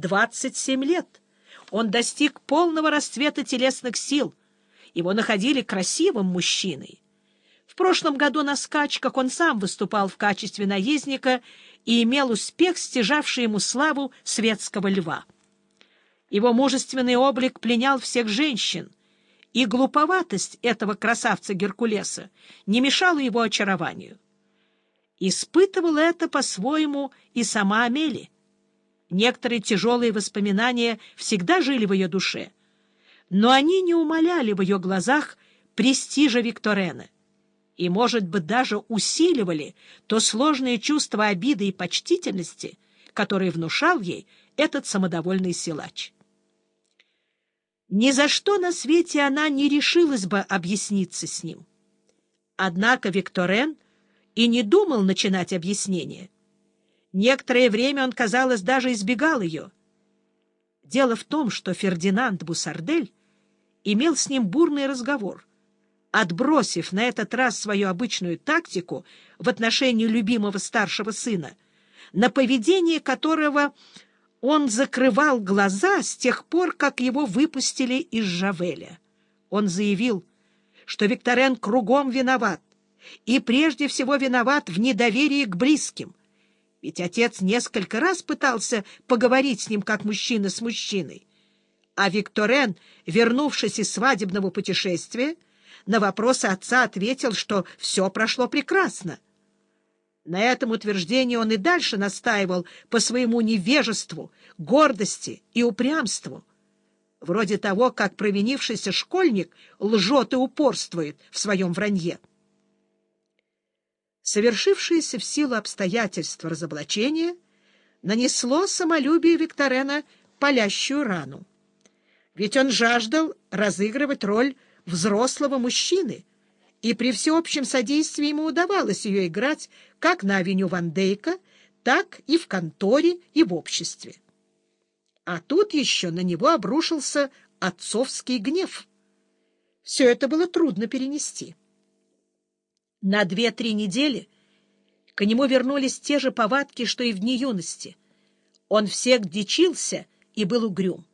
27 лет. Он достиг полного расцвета телесных сил. Его находили красивым мужчиной. В прошлом году на скачках он сам выступал в качестве наездника и имел успех, стяжавший ему славу светского льва. Его мужественный облик пленял всех женщин, и глуповатость этого красавца Геркулеса не мешала его очарованию. Испытывала это по-своему и сама Амели. Некоторые тяжелые воспоминания всегда жили в ее душе, но они не умаляли в ее глазах престижа Викторена и, может быть, даже усиливали то сложное чувство обиды и почтительности, которое внушал ей этот самодовольный силач. Ни за что на свете она не решилась бы объясниться с ним. Однако Викторен и не думал начинать объяснение. Некоторое время он, казалось, даже избегал ее. Дело в том, что Фердинанд Бусардель имел с ним бурный разговор, отбросив на этот раз свою обычную тактику в отношении любимого старшего сына, на поведение которого он закрывал глаза с тех пор, как его выпустили из Жавеля. Он заявил, что Викторен кругом виноват, и прежде всего виноват в недоверии к близким. Ведь отец несколько раз пытался поговорить с ним как мужчина с мужчиной. А Викторен, вернувшись из свадебного путешествия, на вопросы отца ответил, что все прошло прекрасно. На этом утверждении он и дальше настаивал по своему невежеству, гордости и упрямству, вроде того, как провинившийся школьник лжет и упорствует в своем вранье. Совершившееся в силу обстоятельств разоблачение нанесло самолюбию Викторена палящую рану. Ведь он жаждал разыгрывать роль взрослого мужчины — и при всеобщем содействии ему удавалось ее играть как на авеню Ван Дейка, так и в конторе и в обществе. А тут еще на него обрушился отцовский гнев. Все это было трудно перенести. На две-три недели к нему вернулись те же повадки, что и в дни юности. Он всех дичился и был угрюм.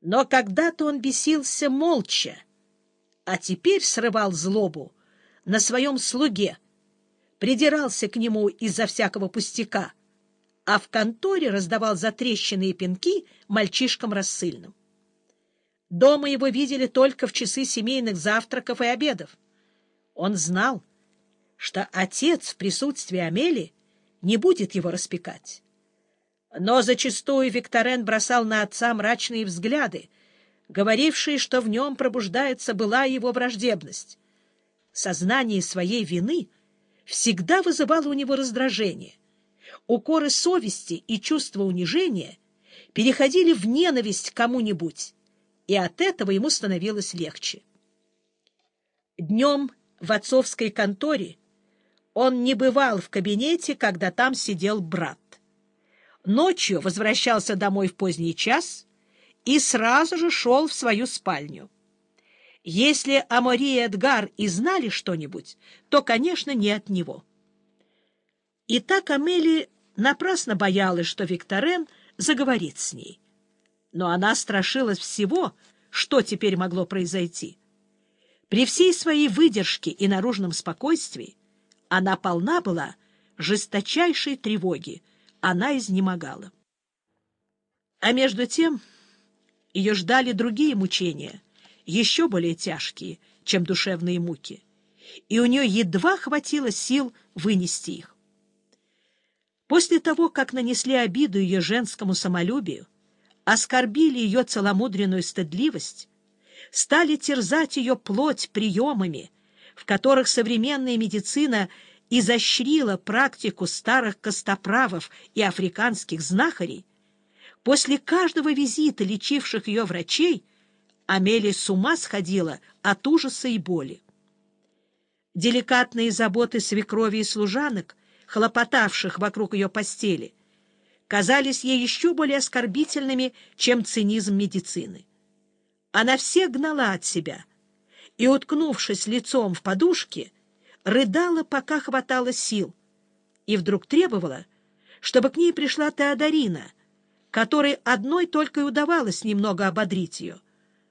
Но когда-то он бесился молча, а теперь срывал злобу на своем слуге, придирался к нему из-за всякого пустяка, а в конторе раздавал затрещенные пинки мальчишкам рассыльным. Дома его видели только в часы семейных завтраков и обедов. Он знал, что отец в присутствии Амели не будет его распекать. Но зачастую Викторен бросал на отца мрачные взгляды, говорившие, что в нем пробуждается была его враждебность. Сознание своей вины всегда вызывало у него раздражение. Укоры совести и чувство унижения переходили в ненависть к кому-нибудь, и от этого ему становилось легче. Днем в отцовской конторе он не бывал в кабинете, когда там сидел брат. Ночью возвращался домой в поздний час — и сразу же шел в свою спальню. Если Амори и Эдгар и знали что-нибудь, то, конечно, не от него. И так Амели напрасно боялась, что Викторен заговорит с ней. Но она страшилась всего, что теперь могло произойти. При всей своей выдержке и наружном спокойствии она полна была жесточайшей тревоги, она изнемогала. А между тем... Ее ждали другие мучения, еще более тяжкие, чем душевные муки, и у нее едва хватило сил вынести их. После того, как нанесли обиду ее женскому самолюбию, оскорбили ее целомудренную стыдливость, стали терзать ее плоть приемами, в которых современная медицина изощрила практику старых костоправов и африканских знахарей, После каждого визита лечивших ее врачей Амелия с ума сходила от ужаса и боли. Деликатные заботы свекрови и служанок, хлопотавших вокруг ее постели, казались ей еще более оскорбительными, чем цинизм медицины. Она всех гнала от себя и, уткнувшись лицом в подушке, рыдала, пока хватало сил, и вдруг требовала, чтобы к ней пришла Теодорина — которой одной только и удавалось немного ободрить ее.